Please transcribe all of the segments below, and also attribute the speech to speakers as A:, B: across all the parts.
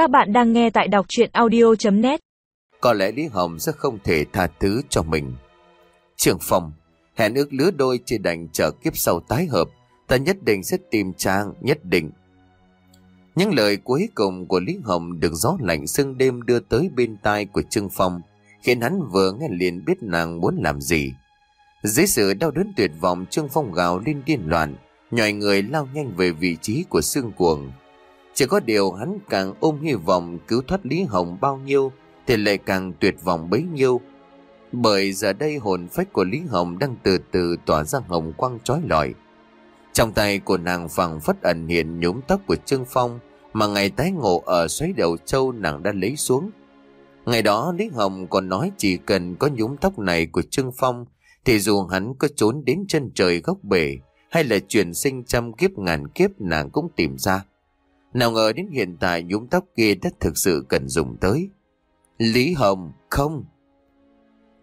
A: Các bạn đang nghe tại đọc chuyện audio.net
B: Có lẽ Lý Hồng sẽ không thể tha thứ cho mình. Trường Phong, hẹn ước lứa đôi chỉ đành chờ kiếp sau tái hợp. Ta nhất định sẽ tìm Trang, nhất định. Những lời cuối cùng của Lý Hồng được gió lạnh sương đêm đưa tới bên tai của Trương Phong, khiến hắn vừa nghe liền biết nàng muốn làm gì. Dưới sự đau đớn tuyệt vọng Trương Phong gào lên điên loạn, nhòi người lao nhanh về vị trí của xương cuồng. Chỉ có điều hắn càng ôm hy vọng cứu thoát Lý Hồng bao nhiêu, thì lại càng tuyệt vọng bấy nhiêu. Bởi giờ đây hồn phách của Lý Hồng đang từ từ tỏa ra hồng quang trói lọi. Trong tay của nàng phẳng phất ẩn hiện nhúm tóc của Trương Phong, mà ngày tái ngộ ở xoáy đầu châu nàng đã lấy xuống. Ngày đó Lý Hồng còn nói chỉ cần có nhúm tóc này của Trương Phong, thì dù hắn có trốn đến chân trời góc bể, hay là chuyển sinh trăm kiếp ngàn kiếp, nàng cũng tìm ra. Nào ngờ đến hiện tại nhúm tóc kia đã thực sự cần dùng tới. Lý Hồng, không.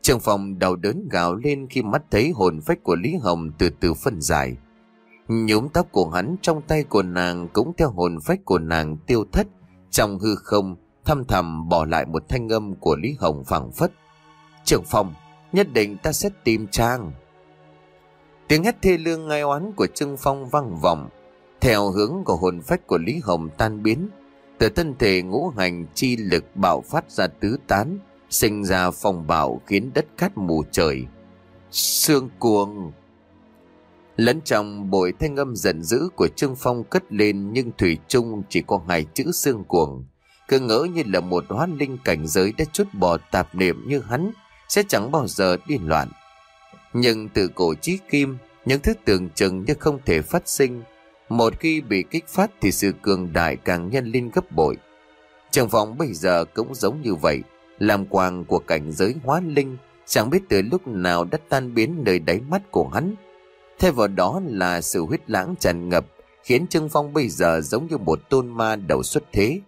B: Trương Phong đau đớn gào lên khi mắt thấy hồn phách của Lý Hồng từ từ phân giải. Nhúm tóc của hắn trong tay của nàng cũng theo hồn phách của nàng tiêu thất. Trong hư không, thăm thầm bỏ lại một thanh âm của Lý Hồng phẳng phất. Trường Phong, nhất định ta sẽ tìm Trang. Tiếng hét thê lương ngai oán của Trương Phong vang vọng, theo hướng của hồn phách của Lý Hồng tan biến. Từ thân thể ngũ hành chi lực bạo phát ra tứ tán, sinh ra phong bạo khiến đất cát mù trời. Sương cuồng Lẫn trong bội thanh âm giận dữ của Trương Phong cất lên nhưng Thủy Trung chỉ có hai chữ sương cuồng. Cứ ngỡ như là một hóa linh cảnh giới đã chút bỏ tạp niệm như hắn sẽ chẳng bao giờ điên loạn. Nhưng từ cổ chí kim, những thứ tưởng chừng như không thể phát sinh, một khi bị kích phát thì sự cường đại càng nhân lên gấp bội. Trường phòng bây giờ cũng giống như vậy, làm quang của cảnh giới hóa linh, chẳng biết từ lúc nào đã tan biến nơi đáy mắt của hắn. Thay vào đó là sự huyết lãng tràn ngập, khiến Trương Phong bây giờ giống như một tôn ma đầu xuất thế.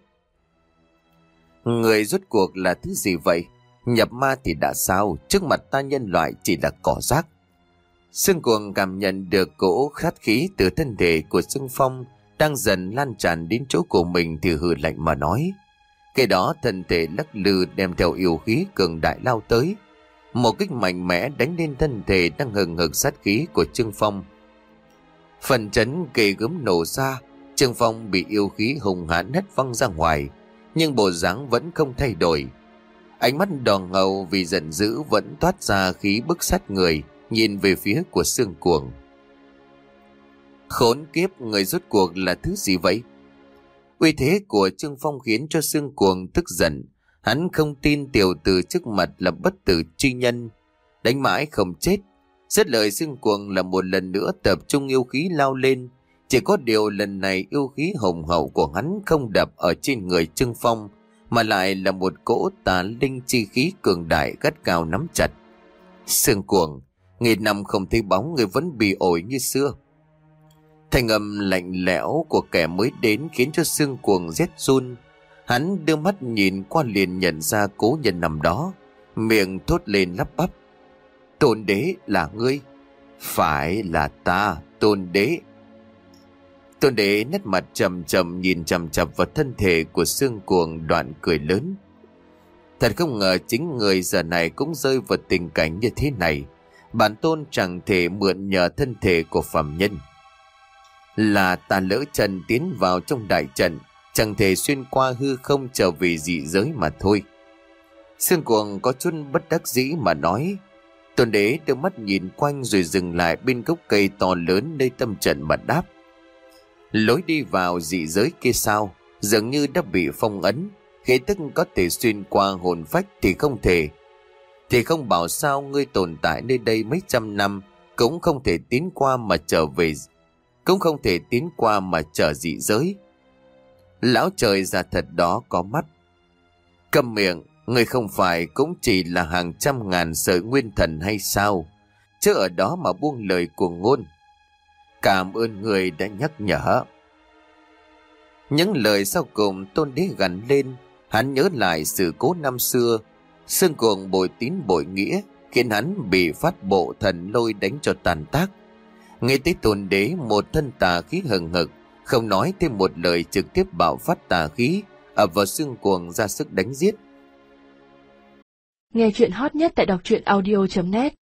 B: Người rốt cuộc là thứ gì vậy? Nhập ma thì đã sao, trước mặt ta nhân loại chỉ là cỏ rác. Sương cuồng cảm nhận được cỗ khát khí từ thân thể của Sương Phong đang dần lan tràn đến chỗ của mình thì hừ lạnh mà nói. Cái đó thân thể lắc lư đem theo yêu khí cường đại lao tới. Một kích mạnh mẽ đánh lên thân thể đang hừng hực sát khí của Trương Phong. Phần chấn kề gớm nổ ra, Trương Phong bị yêu khí hùng hãn hất văng ra ngoài, nhưng bộ dáng vẫn không thay đổi. Ánh mắt đỏ ngầu vì giận dữ vẫn toát ra khí bức sát người, nhìn về phía của xương cuồng. Khốn kiếp người rốt cuộc là thứ gì vậy? Uy thế của Trương Phong khiến cho xương cuồng tức giận. Hắn không tin tiểu tử trước mặt là bất tử chi nhân. Đánh mãi không chết. Rất lời xương cuồng là một lần nữa tập trung yêu khí lao lên. Chỉ có điều lần này yêu khí hồng hậu của hắn không đập ở trên người Trương Phong mà lại là một cỗ tà linh chi khí cường đại gắt cao nắm chặt. Sương cuồng, nghìn năm không thấy bóng người vẫn bị ổi như xưa. Thành âm lạnh lẽo của kẻ mới đến khiến cho sương cuồng rét run. Hắn đưa mắt nhìn qua liền nhận ra cố nhân nằm đó, miệng thốt lên lắp bắp. Tôn đế là ngươi, phải là ta, tôn đế. Tôn đế nét mặt trầm trầm nhìn chầm chập vào thân thể của xương cuồng đoạn cười lớn. Thật không ngờ chính người giờ này cũng rơi vào tình cảnh như thế này. Bản tôn chẳng thể mượn nhờ thân thể của phạm nhân. Là ta lỡ trần tiến vào trong đại trận, chẳng thể xuyên qua hư không trở về dị giới mà thôi. Sương cuồng có chút bất đắc dĩ mà nói. Tôn đế đưa mắt nhìn quanh rồi dừng lại bên gốc cây to lớn nơi tâm trận mà đáp. Lối đi vào dị giới kia sao, dường như đã bị phong ấn, khí tức có thể xuyên qua hồn phách thì không thể. Thì không bảo sao ngươi tồn tại nơi đây mấy trăm năm, cũng không thể tiến qua mà trở về, cũng không thể tiến qua mà trở dị giới. Lão trời già thật đó có mắt. Cầm miệng, người không phải cũng chỉ là hàng trăm ngàn sợi nguyên thần hay sao? Chứ ở đó mà buông lời của ngôn. Cảm ơn người đã nhắc nhở. Những lời sau cùng tôn đế gắn lên, hắn nhớ lại sự cố năm xưa, xương cuồng bội tín bội nghĩa, khiến hắn bị phát bộ thần lôi đánh cho tàn tác. Nghe tới tôn đế một thân tà khí hừng hực, không nói thêm một lời trực tiếp bạo phát tà khí, ập vào xương cuồng ra sức đánh giết.
C: Nghe chuyện hot nhất tại đọc truyện audio.net